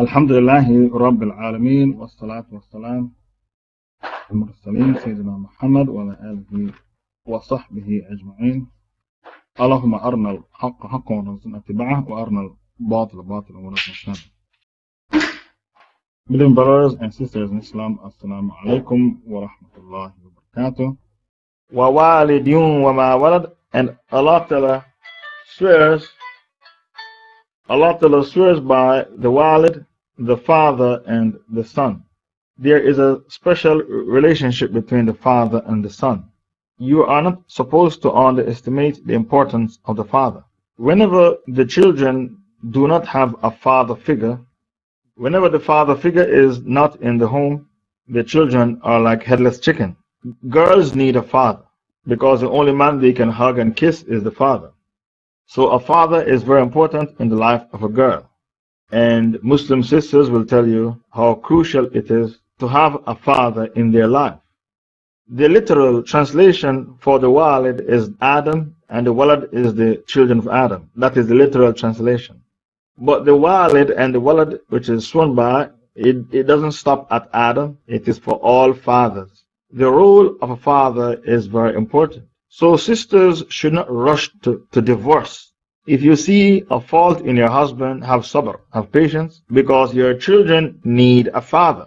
الحمد لله رب العالمين والصلاة والسلام المرسلين سيدنا محمد وعلى آله وصحبه أجمعين اللهم أرنا الحق حقا ورزقنا اتباعه وأرنا الباطل باطلا ورزقنا اجتنابه Beloved brothers and sisters in Islam, Assalamu alaikum wa rahmatullahi wa barakatuh. Wa walidun wa ma walad, and Allah Ta'ala swears, Allah Ta'ala swears by the walid, the father, and the son. There is a special relationship between the father and the son. You are not supposed to underestimate the importance of the father. Whenever the children do not have a father figure, Whenever the father figure is not in the home, the children are like headless chicken. Girls need a father because the only man they can hug and kiss is the father. So a father is very important in the life of a girl. And Muslim sisters will tell you how crucial it is to have a father in their life. The literal translation for the walid is Adam and the walad is the children of Adam. That is the literal translation. But the walid and the walad, which is sworn by, it, it doesn't stop at Adam. It is for all fathers. The role of a father is very important. So sisters should not rush to, to divorce. If you see a fault in your husband, have sabr, have patience, because your children need a father.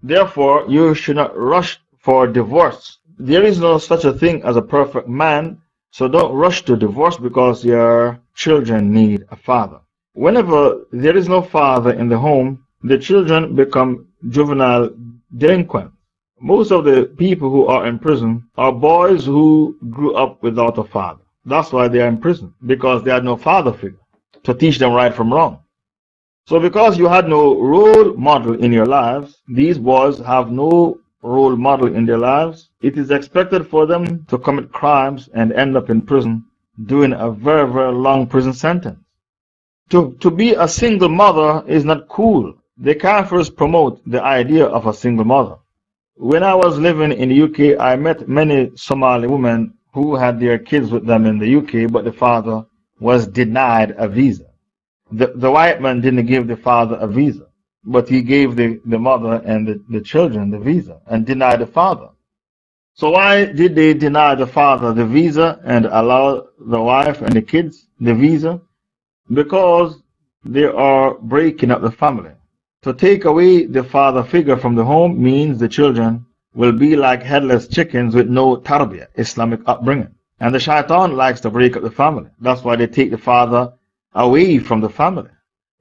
Therefore, you should not rush for divorce. There is no such a thing as a perfect man, so don't rush to divorce because your children need a father. Whenever there is no father in the home, the children become juvenile delinquents. Most of the people who are in prison are boys who grew up without a father. That's why they are in prison, because they had no father figure to teach them right from wrong. So, because you had no role model in your lives, these boys have no role model in their lives. It is expected for them to commit crimes and end up in prison doing a very, very long prison sentence. To, to be a single mother is not cool. The Kafirs promote the idea of a single mother. When I was living in the UK, I met many Somali women who had their kids with them in the UK, but the father was denied a visa. The, the white man didn't give the father a visa, but he gave the, the mother and the, the children the visa and denied the father. So, why did they deny the father the visa and allow the wife and the kids the visa? because they are breaking up the family. To take away the father figure from the home means the children will be like headless chickens with no tarbiyah, Islamic upbringing. And the shaitan likes to break up the family. That's why they take the father away from the family.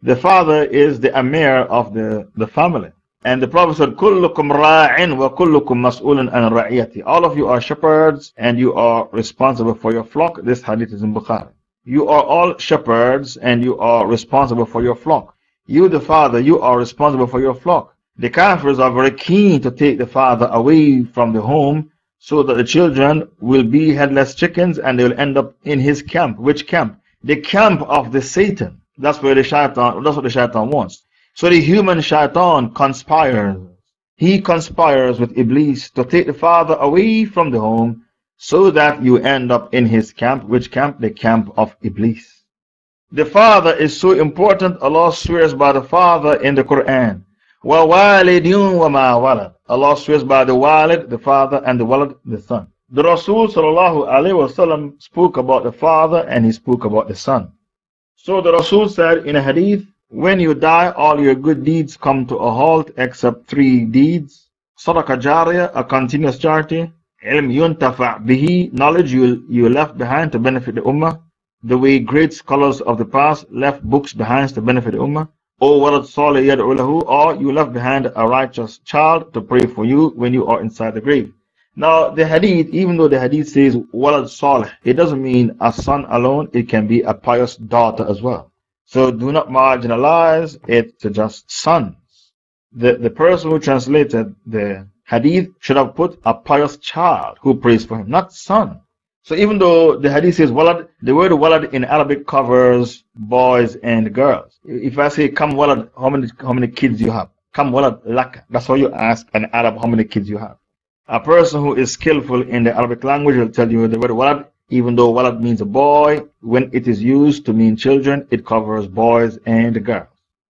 The father is the amir of the, the family. And the Prophet said, كُلُّكُمْ رَاعٍ وَكُلُّكُمْ مَسْئُولٌ عَنْ رَعِيَّتِ All of you are shepherds and you are responsible for your flock. This hadith is in Bukhari. You are all shepherds and you are responsible for your flock. You, the father, you are responsible for your flock. The Kafirs are very keen to take the father away from the home so that the children will be headless chickens and they will end up in his camp. Which camp? The camp of the Satan. That's where the shaitan, that's what the shaitan wants. So the human shaitan conspires. He conspires with Iblis to take the father away from the home so that you end up in his camp. Which camp? The camp of Iblis. The father is so important, Allah swears by the father in the Quran. Wa you wa ma walad. Allah swears by the walid, the father, and the walad, the son. The Rasul sallallahu alaihi wasallam spoke about the father and he spoke about the son. So the Rasul said in a hadith, when you die, all your good deeds come to a halt except three deeds. Sadaqah jariyah, a continuous charity. Ilm yuntafa bihi, knowledge you, you left behind to benefit the ummah. The way great scholars of the past left books behind to benefit the ummah or walad salih yad'u or you left behind a righteous child to pray for you when you are inside the grave. Now, the hadith, even though the hadith says walad salih, it doesn't mean a son alone, it can be a pious daughter as well. So do not marginalize it to just sons. The, the person who translated the hadith should have put a pious child who prays for him, not son. So even though the hadith says walad, the word walad in Arabic covers boys and girls. If I say come walad, how many, how many kids you have? Come walad lak. That's how you ask an Arab how many kids you have. A person who is skillful in the Arabic language will tell you the word walad, even though walad means a boy, when it is used to mean children, it covers boys and girls.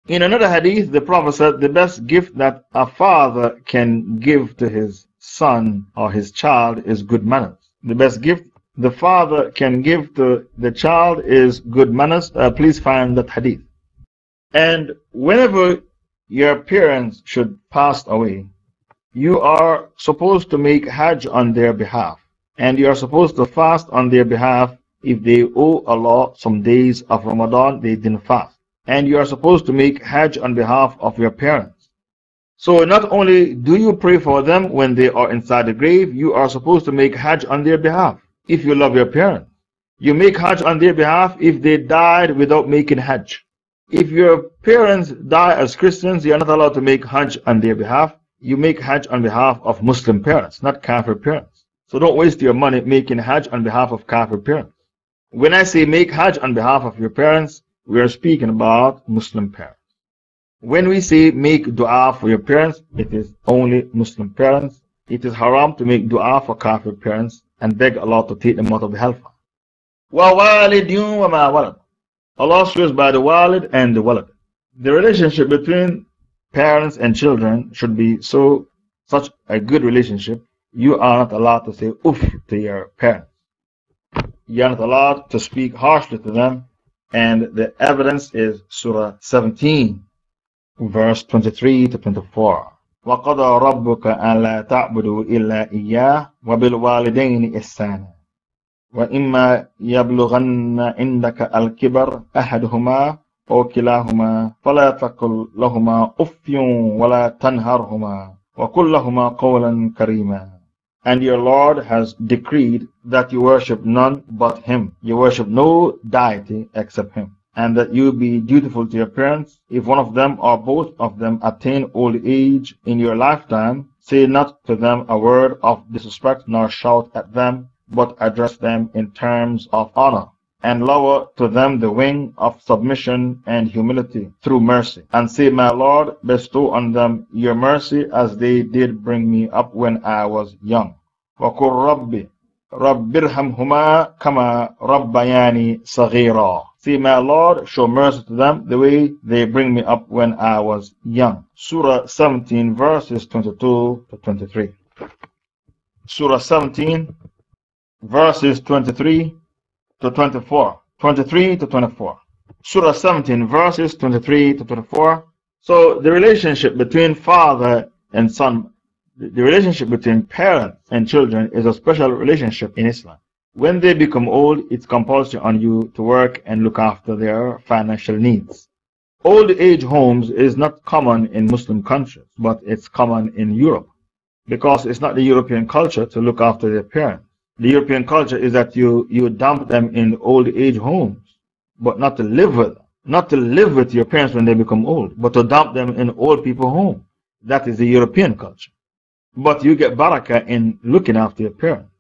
In another hadith, the Prophet said the best gift that a father can give to his son or his child is good manners. The best gift the father can give to the child is good manners. Uh, please find that hadith. And whenever your parents should pass away, you are supposed to make Hajj on their behalf. And you are supposed to fast on their behalf if they owe Allah some days of Ramadan they didn't fast. And you are supposed to make Hajj on behalf of your parents. So not only do you pray for them when they are inside the grave, you are supposed to make Hajj on their behalf if you love your parents. You make Hajj on their behalf if they died without making Hajj. If your parents die as Christians, you are not allowed to make Hajj on their behalf you make Hajj on behalf of Muslim parents, not Kafir parents. So don't waste your money making Hajj on behalf of Kafir parents. When I say make Hajj on behalf of your parents, we are speaking about Muslim parents. When we say make dua for your parents, it is only Muslim parents. It is haram to make dua for Kafir parents and beg Allah to take them out of the hellfire. Allah swears by the walid and the walid. The relationship between parents and children should be so such a good relationship, you are not allowed to say oof to your parents. You are not allowed to speak harshly to them. And the evidence is Surah 17, verse 23 to 24. وَقَضَى رَبُّكَ أَلَّا تَعْبُدُوا إِلَّا إِيَّاهُ وَبِالْوَالِدَيْنِ إِحْسَانًا وَإِمَّا يَبْلُغَنَّ عِندَكَ الْكِبَرَ أَحَدُهُمَا أو كلاهما فلا تقل لهما أف ولا تنهرهما وقل لهما قولا كريما And your Lord has decreed that you worship none but Him. You worship no deity except Him. And that you be dutiful to your parents. If one of them or both of them attain old age in your lifetime, say not to them a word of disrespect nor shout at them, but address them in terms of honor and lower to them the wing of submission and humility through mercy. And say, My Lord, bestow on them your mercy as they did bring me up when I was young. وَقُلْ رَبِّ رَبِّرْهَمْهُمَا كَمَا رَبَّيَانِي صَغِيرًا Say, my Lord, show mercy to them the way they bring me up when I was young. Surah 17, verses 22 to 23. Surah 17, verses 23 to 24. 23 to 24. Surah 17, verses 23 to 24. So the relationship between father and son, the relationship between parents and children is a special relationship in Islam. When they become old, it's compulsory on you to work and look after their financial needs. Old age homes is not common in Muslim countries, but it's common in Europe because it's not the European culture to look after their parents the European culture is that you, you dump them in old age homes, but not to live with them. Not to live with your parents when they become old, but to dump them in old people home. That is the European culture. But you get barakah in looking after your parents.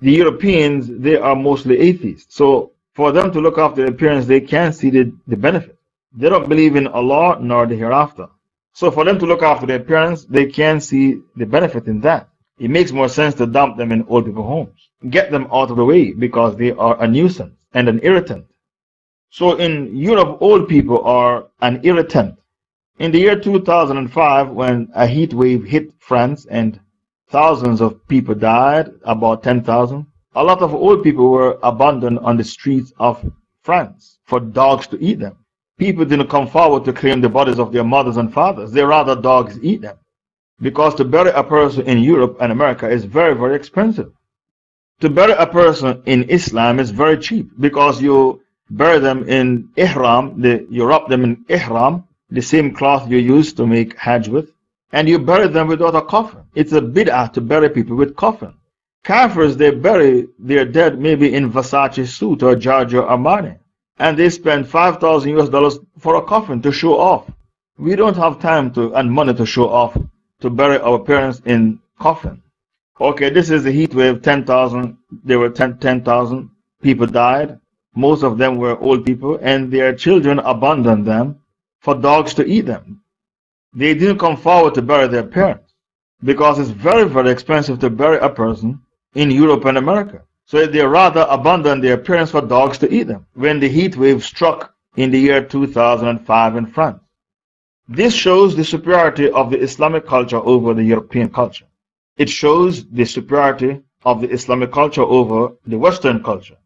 The Europeans, they are mostly atheists. So for them to look after their parents, they can't see the, the benefit. They don't believe in Allah nor the hereafter. So for them to look after their parents, they can't see the benefit in that. It makes more sense to dump them in old people homes get them out of the way because they are a nuisance and an irritant. So in Europe, old people are an irritant. In the year 2005, when a heat wave hit France and thousands of people died, about 10,000, a lot of old people were abandoned on the streets of France for dogs to eat them. People didn't come forward to claim the bodies of their mothers and fathers. They rather dogs eat them. Because to bury a person in Europe and America is very, very expensive. To bury a person in Islam is very cheap because you bury them in ihram, the, you wrap them in ihram, the same cloth you use to make hajj with, and you bury them without a coffin. It's a bid'ah to bury people with coffin. Kafirs, they bury their dead maybe in Versace suit or Giorgio Armani, and they spend 5,000 US dollars for a coffin to show off. We don't have time to and money to show off to bury our parents in coffin. Okay, this is the heat wave 10,000. There were 10,000 10, people died. Most of them were old people, and their children abandoned them for dogs to eat them. They didn't come forward to bury their parents because it's very, very expensive to bury a person in Europe and America. So they rather abandon their parents for dogs to eat them when the heat wave struck in the year 2005 in France. This shows the superiority of the Islamic culture over the European culture. It shows the superiority of the Islamic culture over the Western culture.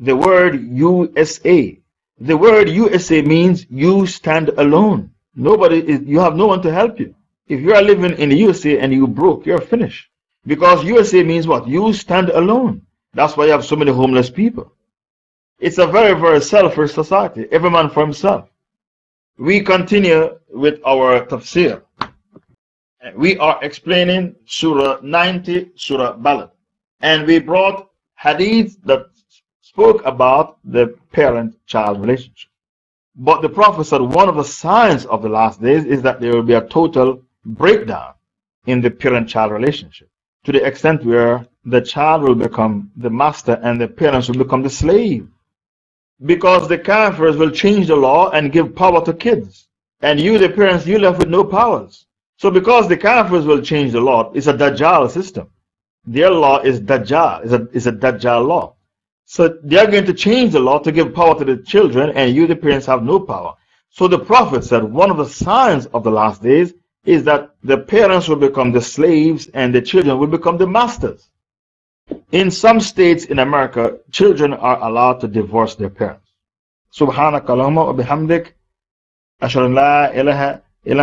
The word USA. The word USA means you stand alone. Nobody is, you have no one to help you. If you are living in the USA and you broke, you're finished. Because USA means what? You stand alone. That's why you have so many homeless people. It's a very, very selfish society. Every man for himself. We continue with our tafsir. We are explaining Surah 90, Surah Balad. And we brought hadith that spoke about the parent child relationship. But the Prophet said one of the signs of the last days is that there will be a total breakdown in the parent child relationship to the extent where the child will become the master and the parents will become the slave. Because the Kafirs will change the law and give power to kids. And you, the parents, you left with no powers. So, because the Kafirs will change the law, it's a Dajjal system. Their law is Dajjal, is a, is a Dajjal law. So, they are going to change the law to give power to the children, and you, the parents, have no power. So, the Prophet said one of the signs of the last days is that the parents will become the slaves and the children will become the masters. In some states in America, children are allowed to divorce their parents. Subhanaka Allahumma wa bihamdik. Ashhadu la ilaha